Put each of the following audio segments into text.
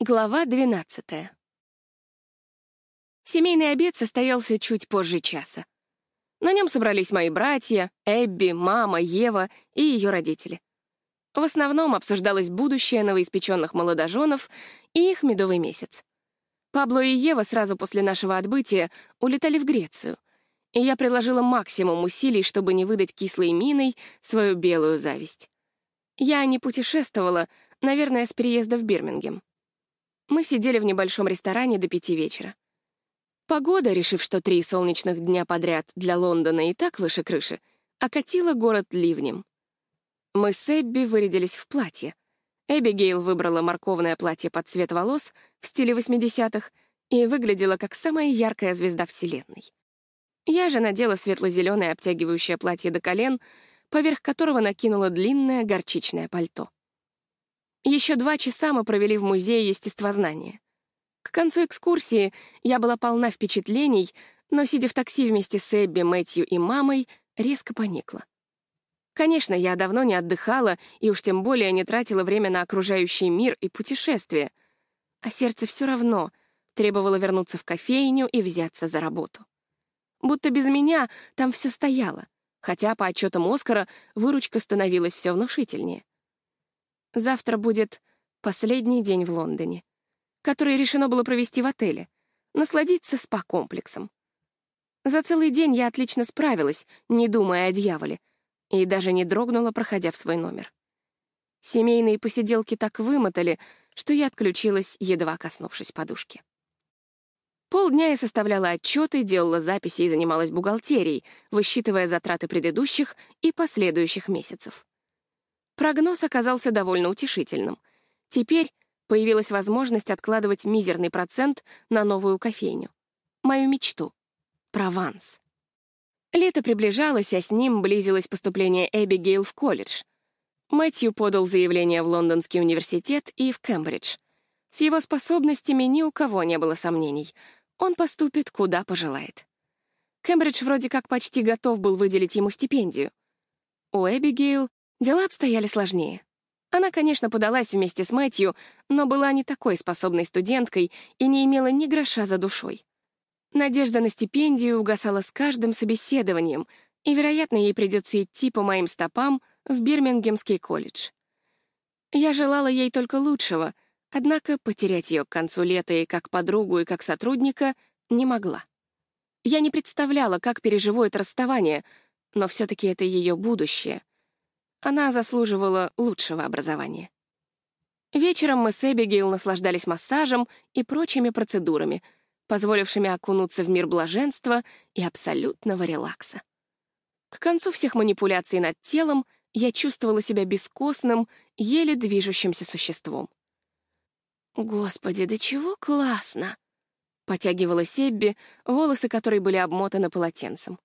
Глава 12. Семейный обед состоялся чуть позже часа. На нем собрались мои братья, Эбби, мама, Ева и ее родители. В основном обсуждалось будущее новоиспеченных молодоженов и их медовый месяц. Пабло и Ева сразу после нашего отбытия улетали в Грецию, и я приложила максимум усилий, чтобы не выдать кислой миной свою белую зависть. Я не путешествовала, наверное, с переезда в Бирмингем. Мы сидели в небольшом ресторане до пяти вечера. Погода, решив, что три солнечных дня подряд для Лондона и так выше крыши, окатила город ливнем. Мы с Эбби вырядились в платье. Эбигейл выбрала морковное платье под цвет волос в стиле 80-х и выглядела как самая яркая звезда Вселенной. Я же надела светло-зеленое обтягивающее платье до колен, поверх которого накинула длинное горчичное пальто. Еще два часа мы провели в музее естествознания. К концу экскурсии я была полна впечатлений, но, сидя в такси вместе с Эбби, Мэтью и мамой, резко поникла. Конечно, я давно не отдыхала и уж тем более не тратила время на окружающий мир и путешествия, а сердце все равно требовало вернуться в кофейню и взяться за работу. Будто без меня там все стояло, хотя по отчетам Оскара выручка становилась все внушительнее. Завтра будет последний день в Лондоне, который решено было провести в отеле, насладиться спа-комплексом. За целый день я отлично справилась, не думая о дьяволе, и даже не дрогнула, проходя в свой номер. Семейные посиделки так вымотали, что я отключилась, едва коснувшись подушки. Полдня я составляла отчеты, делала записи и занималась бухгалтерией, высчитывая затраты предыдущих и последующих месяцев. Прогноз оказался довольно утешительным. Теперь появилась возможность откладывать мизерный процент на новую кофейню. Мою мечту — Прованс. Лето приближалось, а с ним близилось поступление Эбигейл в колледж. Мэтью подал заявление в Лондонский университет и в Кембридж. С его способностями ни у кого не было сомнений. Он поступит, куда пожелает. Кембридж вроде как почти готов был выделить ему стипендию. У Эбигейл Дела обстояли сложнее. Она, конечно, подалась вместе с Мэтью, но была не такой способной студенткой и не имела ни гроша за душой. Надежда на стипендию угасала с каждым собеседованием, и, вероятно, ей придется идти по моим стопам в Бирмингемский колледж. Я желала ей только лучшего, однако потерять ее к концу лета и как подругу, и как сотрудника не могла. Я не представляла, как переживу это расставание, но все-таки это ее будущее. Она заслуживала лучшего образования. Вечером мы с Эбигейл наслаждались массажем и прочими процедурами, позволившими окунуться в мир блаженства и абсолютного релакса. К концу всех манипуляций над телом я чувствовала себя бескостным, еле движущимся существом. «Господи, да чего классно!» — потягивала Себби, волосы которой были обмотаны полотенцем.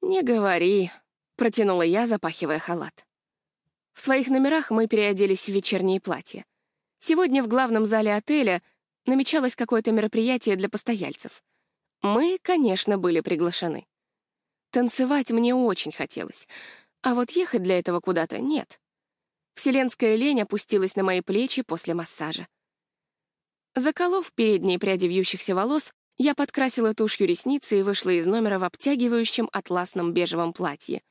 «Не говори», Протянула я, запахивая халат. В своих номерах мы переоделись в вечерние платья. Сегодня в главном зале отеля намечалось какое-то мероприятие для постояльцев. Мы, конечно, были приглашены. Танцевать мне очень хотелось, а вот ехать для этого куда-то нет. Вселенская лень опустилась на мои плечи после массажа. Заколов передние пряди вьющихся волос, я подкрасила тушью ресницы и вышла из номера в обтягивающем атласном бежевом платье,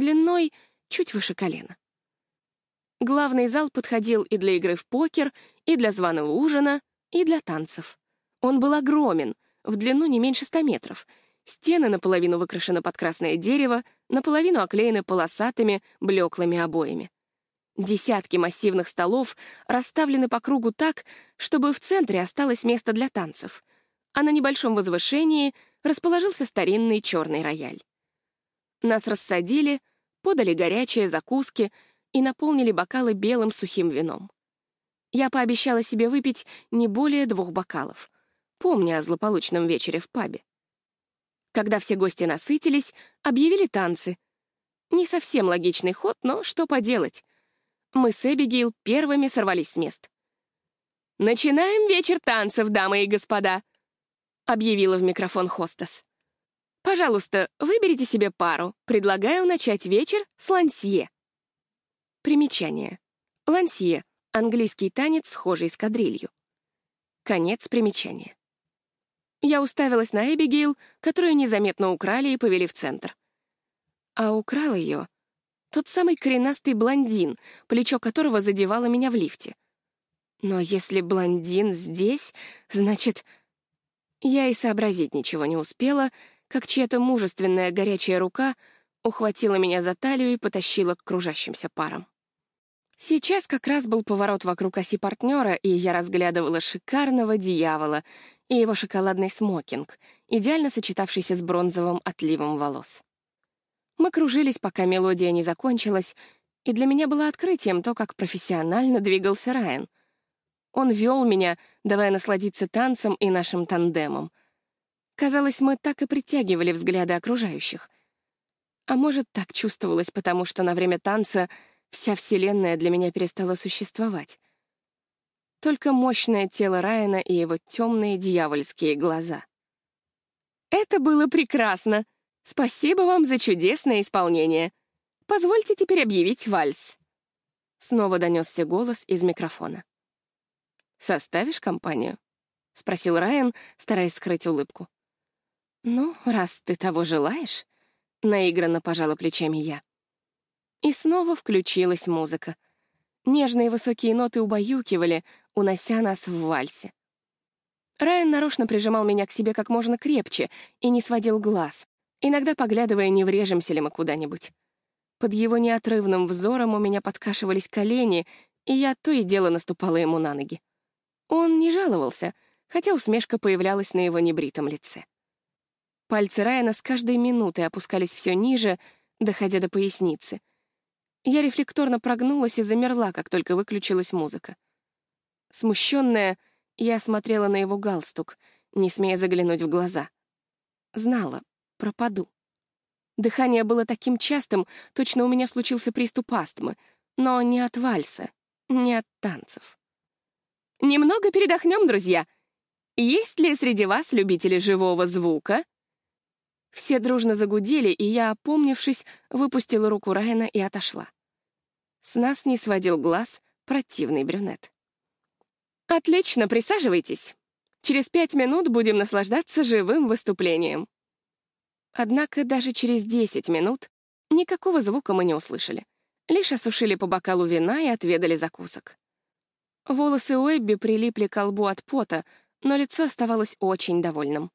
длиной чуть выше колена. Главный зал подходил и для игры в покер, и для званого ужина, и для танцев. Он был огромен, в длину не меньше ста метров. Стены наполовину выкрашены под красное дерево, наполовину оклеены полосатыми, блеклыми обоями. Десятки массивных столов расставлены по кругу так, чтобы в центре осталось место для танцев, а на небольшом возвышении расположился старинный черный рояль. Нас рассадили, подали горячие закуски и наполнили бокалы белым сухим вином. Я пообещала себе выпить не более двух бокалов, помня о злополучном вечере в пабе. Когда все гости насытились, объявили танцы. Не совсем логичный ход, но что поделать. Мы с Эбигейл первыми сорвались с мест. «Начинаем вечер танцев, дамы и господа», — объявила в микрофон хостес. Пожалуйста, выберите себе пару. Предлагаю начать вечер с лансье. Примечание. Лансье — английский танец, схожий с кадрилью. Конец примечания. Я уставилась на Эбигейл, которую незаметно украли и повели в центр. А украл ее тот самый коренастый блондин, плечо которого задевало меня в лифте. Но если блондин здесь, значит... Я и сообразить ничего не успела, как чья-то мужественная горячая рука ухватила меня за талию и потащила к кружащимся парам. Сейчас как раз был поворот вокруг оси партнера, и я разглядывала шикарного дьявола и его шоколадный смокинг, идеально сочетавшийся с бронзовым отливом волос. Мы кружились, пока мелодия не закончилась, и для меня было открытием то, как профессионально двигался Райан. Он вел меня, давая насладиться танцем и нашим тандемом. Казалось, мы так и притягивали взгляды окружающих. А может, так чувствовалось, потому что на время танца — Вся Вселенная для меня перестала существовать. Только мощное тело Райана и его темные дьявольские глаза. «Это было прекрасно! Спасибо вам за чудесное исполнение! Позвольте теперь объявить вальс!» Снова донесся голос из микрофона. «Составишь компанию?» — спросил Райан, стараясь скрыть улыбку. «Ну, раз ты того желаешь», — наигранно пожала плечами я. И снова включилась музыка. Нежные высокие ноты убаюкивали, унося нас в вальсе. Райан нарочно прижимал меня к себе как можно крепче и не сводил глаз, иногда поглядывая, не врежемся ли мы куда-нибудь. Под его неотрывным взором у меня подкашивались колени, и я то и дело наступала ему на ноги. Он не жаловался, хотя усмешка появлялась на его небритом лице. Пальцы Райана с каждой минутой опускались все ниже, доходя до поясницы — я рефлекторно прогнулась и замерла, как только выключилась музыка. Смущенная, я смотрела на его галстук, не смея заглянуть в глаза. Знала, пропаду. Дыхание было таким частым, точно у меня случился приступ астмы, но не от вальса, не от танцев. «Немного передохнем, друзья. Есть ли среди вас любители живого звука?» Все дружно загудели, и я, опомнившись, выпустила руку Райана и отошла. С нас не сводил глаз противный брюнет. «Отлично, присаживайтесь. Через пять минут будем наслаждаться живым выступлением». Однако даже через десять минут никакого звука мы не услышали. Лишь осушили по бокалу вина и отведали закусок. Волосы у Эбби прилипли к лбу от пота, но лицо оставалось очень довольным.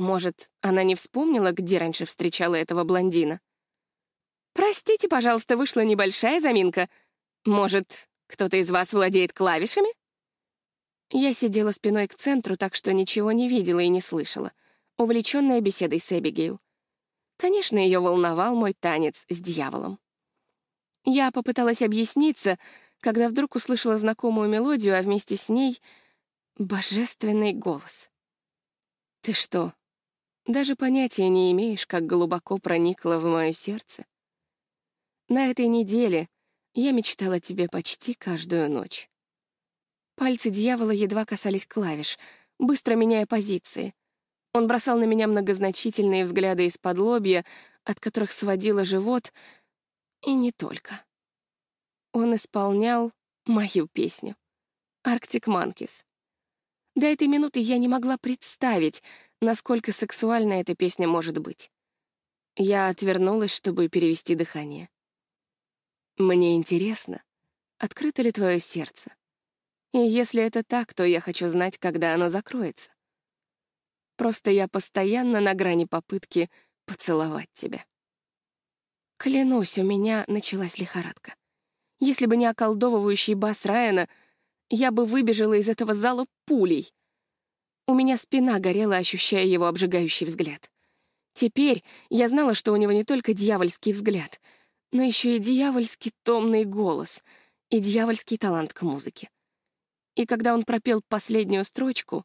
Может, она не вспомнила, где раньше встречала этого блондина? «Простите, пожалуйста, вышла небольшая заминка. Может, кто-то из вас владеет клавишами?» Я сидела спиной к центру, так что ничего не видела и не слышала, увлеченная беседой с Эбигейл. Конечно, ее волновал мой танец с дьяволом. Я попыталась объясниться, когда вдруг услышала знакомую мелодию, а вместе с ней — божественный голос. «Ты что, даже понятия не имеешь, как глубоко проникло в мое сердце. На этой неделе я мечтала о тебе почти каждую ночь. Пальцы дьявола едва касались клавиш, быстро меняя позиции. Он бросал на меня многозначительные взгляды из-под лобья, от которых сводило живот, и не только. Он исполнял мою песню. «Арктик Манкис». До этой минуты я не могла представить, насколько сексуальна эта песня может быть. Я отвернулась, чтобы перевести дыхание. Мне интересно, открыто ли твое сердце. И если это так, то я хочу знать, когда оно закроется. Просто я постоянно на грани попытки поцеловать тебя. Клянусь, у меня началась лихорадка. Если бы не околдовывающий бас Райана, я бы выбежала из этого зала пулей. У меня спина горела, ощущая его обжигающий взгляд. Теперь я знала, что у него не только дьявольский взгляд, но еще и дьявольский томный голос и дьявольский талант к музыке. И когда он пропел последнюю строчку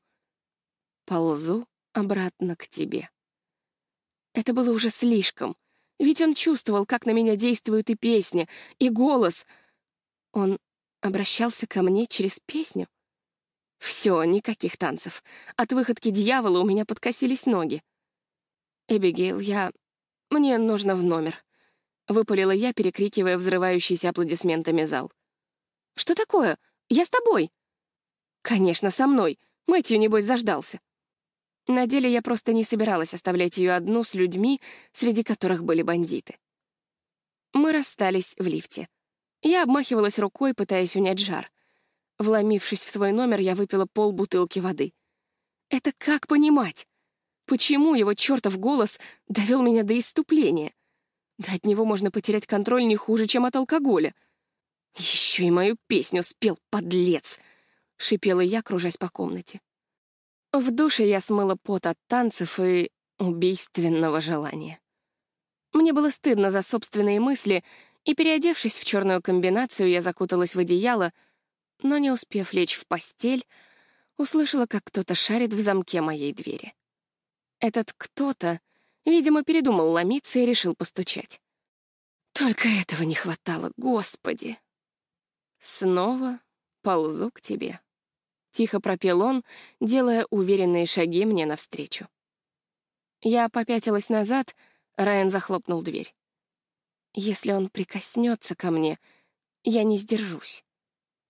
«Ползу обратно к тебе». Это было уже слишком, ведь он чувствовал, как на меня действует и песня, и голос. Он обращался ко мне через песню. Все, никаких танцев. От выходки дьявола у меня подкосились ноги. «Эбигейл, я... Мне нужно в номер», — выпалила я, перекрикивая взрывающийся аплодисментами зал. «Что такое? Я с тобой!» «Конечно, со мной. Мэтью, небось, заждался. На деле я просто не собиралась оставлять ее одну с людьми, среди которых были бандиты. Мы расстались в лифте. Я обмахивалась рукой, пытаясь унять жар. Вломившись в свой номер, я выпила полбутылки воды. Это как понимать? Почему его чертов голос довел меня до иступления? Да от него можно потерять контроль не хуже, чем от алкоголя. Еще и мою песню спел, подлец! — шипела я, кружась по комнате. В душе я смыла пот от танцев и убийственного желания. Мне было стыдно за собственные мысли, и, переодевшись в черную комбинацию, я закуталась в одеяло, но, не успев лечь в постель, услышала, как кто-то шарит в замке моей двери. Этот кто-то, видимо, передумал ломиться и решил постучать. Только этого не хватало, Господи! Снова ползу к тебе. Тихо пропел он, делая уверенные шаги мне навстречу. Я попятилась назад, Райан захлопнул дверь. Если он прикоснется ко мне, я не сдержусь.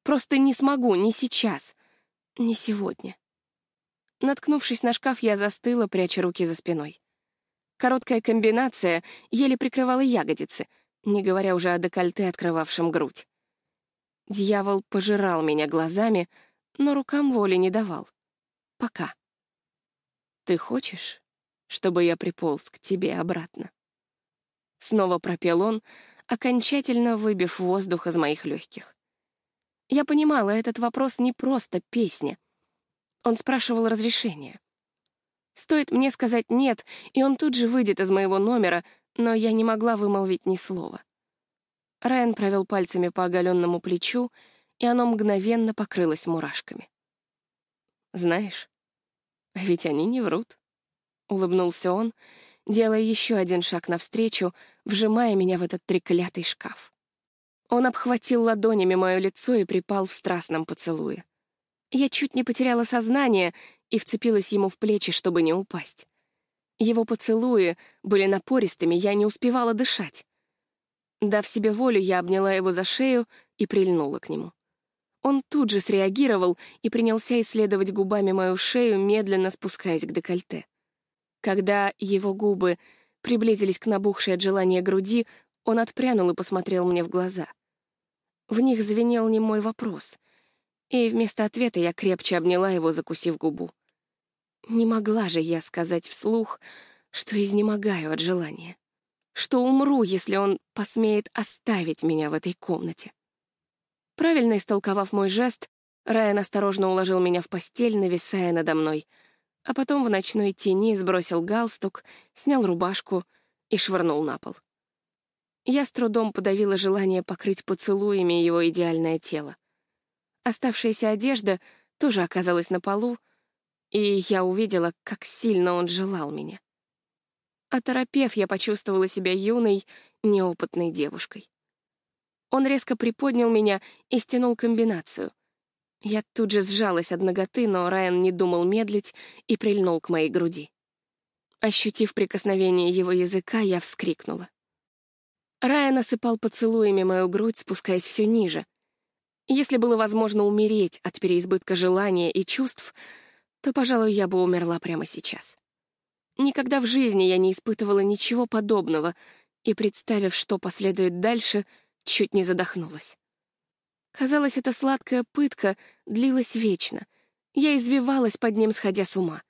Просто не смогу, ни сейчас, ни сегодня. Наткнувшись на шкаф, я застыла, пряча руки за спиной. Короткая комбинация еле прикрывала ягодицы, не говоря уже о декольте, открывавшем грудь. Дьявол пожирал меня глазами, но рукам воли не давал. Пока. «Ты хочешь, чтобы я приполз к тебе обратно?» Снова пропел он, окончательно выбив воздух из моих легких. Я понимала, этот вопрос не просто песня. Он спрашивал разрешения. Стоит мне сказать «нет», и он тут же выйдет из моего номера, но я не могла вымолвить ни слова. Райан провел пальцами по оголенному плечу, и оно мгновенно покрылось мурашками. «Знаешь, ведь они не врут», — улыбнулся он, делая еще один шаг навстречу, вжимая меня в этот треклятый шкаф. Он обхватил ладонями мое лицо и припал в страстном поцелуе. Я чуть не потеряла сознание и вцепилась ему в плечи, чтобы не упасть. Его поцелуи были напористыми, я не успевала дышать. Дав себе волю, я обняла его за шею и прильнула к нему. Он тут же среагировал и принялся исследовать губами мою шею, медленно спускаясь к декольте. Когда его губы приблизились к набухшей от желания груди, он отпрянул и посмотрел мне в глаза. В них звенел не мой вопрос, и вместо ответа я крепче обняла его, закусив губу. Не могла же я сказать вслух, что изнемогаю от желания, что умру, если он посмеет оставить меня в этой комнате. Правильно истолковав мой жест, Райан осторожно уложил меня в постель, нависая надо мной, а потом в ночной тени сбросил галстук, снял рубашку и швырнул на пол. Я с трудом подавила желание покрыть поцелуями его идеальное тело. Оставшаяся одежда тоже оказалась на полу, и я увидела, как сильно он желал меня. Оторопев, я почувствовала себя юной, неопытной девушкой. Он резко приподнял меня и стянул комбинацию. Я тут же сжалась от ноготы, но Райан не думал медлить и прильнул к моей груди. Ощутив прикосновение его языка, я вскрикнула. Райан осыпал поцелуями мою грудь, спускаясь все ниже. Если было возможно умереть от переизбытка желания и чувств, то, пожалуй, я бы умерла прямо сейчас. Никогда в жизни я не испытывала ничего подобного, и, представив, что последует дальше, — чуть не задохнулась. Казалось, эта сладкая пытка длилась вечно. Я извивалась под ним, сходя с ума.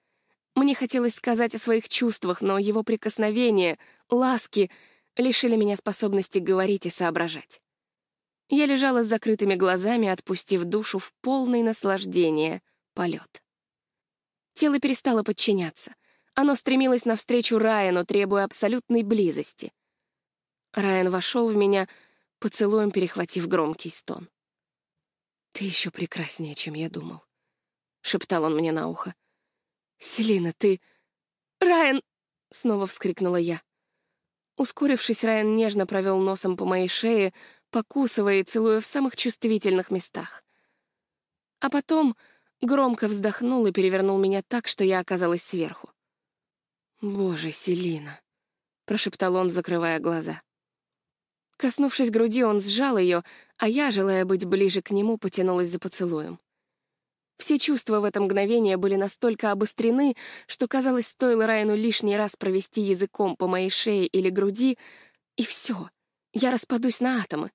Мне хотелось сказать о своих чувствах, но его прикосновения, ласки лишили меня способности говорить и соображать. Я лежала с закрытыми глазами, отпустив душу в полное наслаждение полет. Тело перестало подчиняться. Оно стремилось навстречу Райану, требуя абсолютной близости. Райан вошел в меня, поцелуем перехватив громкий стон. «Ты еще прекраснее, чем я думал», — шептал он мне на ухо. «Селина, ты...» «Райан!» — снова вскрикнула я. Ускорившись, Райан нежно провел носом по моей шее, покусывая и целуя в самых чувствительных местах. А потом громко вздохнул и перевернул меня так, что я оказалась сверху. «Боже, Селина!» — прошептал он, закрывая глаза. Коснувшись груди, он сжал ее, а я, желая быть ближе к нему, потянулась за поцелуем. Все чувства в это мгновение были настолько обострены, что, казалось, стоило Райану лишний раз провести языком по моей шее или груди, и все, я распадусь на атомы.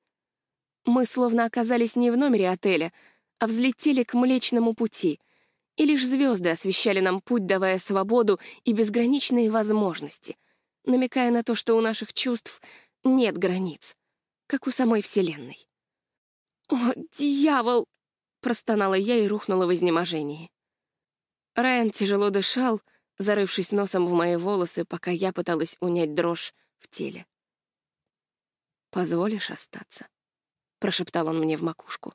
Мы словно оказались не в номере отеля, а взлетели к Млечному пути, и лишь звезды освещали нам путь, давая свободу и безграничные возможности, намекая на то, что у наших чувств нет границ, как у самой Вселенной. «О, дьявол!» — простонала я и рухнула в изнеможении. Райан тяжело дышал, зарывшись носом в мои волосы, пока я пыталась унять дрожь в теле. «Позволишь остаться?» — прошептал он мне в макушку.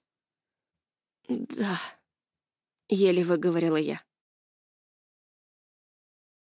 «Да», — еле выговорила я.